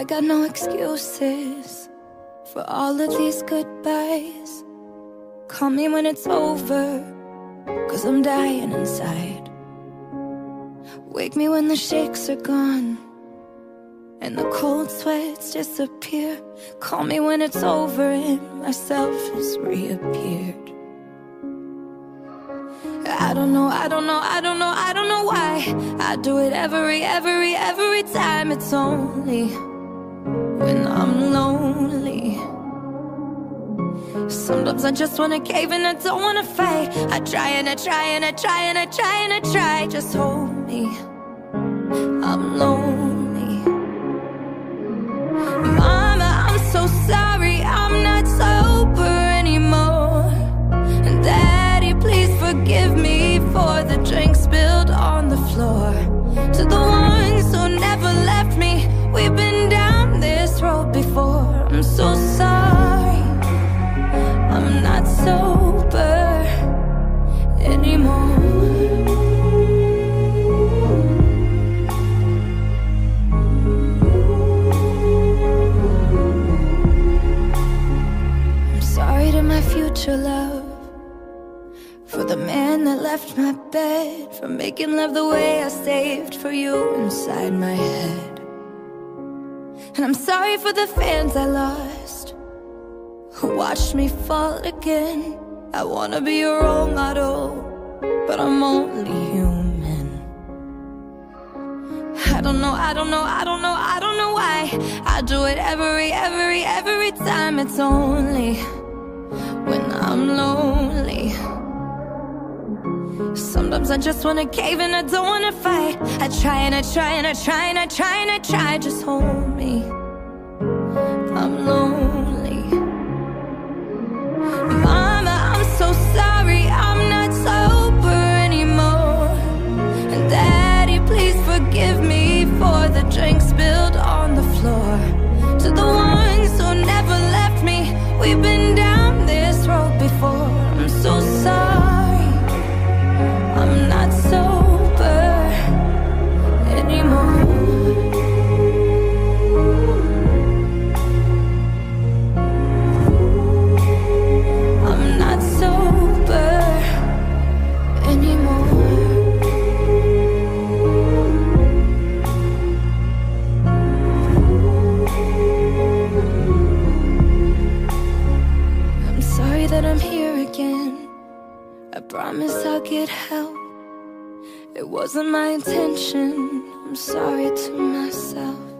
I got no excuses for all of these goodbyes. Call me when it's over, cause I'm dying inside. Wake me when the shakes are gone and the cold sweats disappear. Call me when it's over and myself has reappeared. I don't know, I don't know, I don't know, I don't know why I do it every, every, every time It's only when I'm lonely. Sometimes I just wanna cave and I don't wanna fight. I try and I try and I try and I try and I try. Just hold me, I'm lonely making love the way I saved for you inside my head. And I'm sorry for the fans I lost Who watched me fall again. I wanna be your role model But I'm only human. I don't know, I don't know, I don't know, I don't know why. I do it every, every, every time. It's only when I'm lonely. Sometimes I just wanna cave and I don't wanna fight. I try and I try and I try and I try and I try. Just hold me. I'm lonely promise I'll get help. It wasn't my intention. I'm sorry to myself.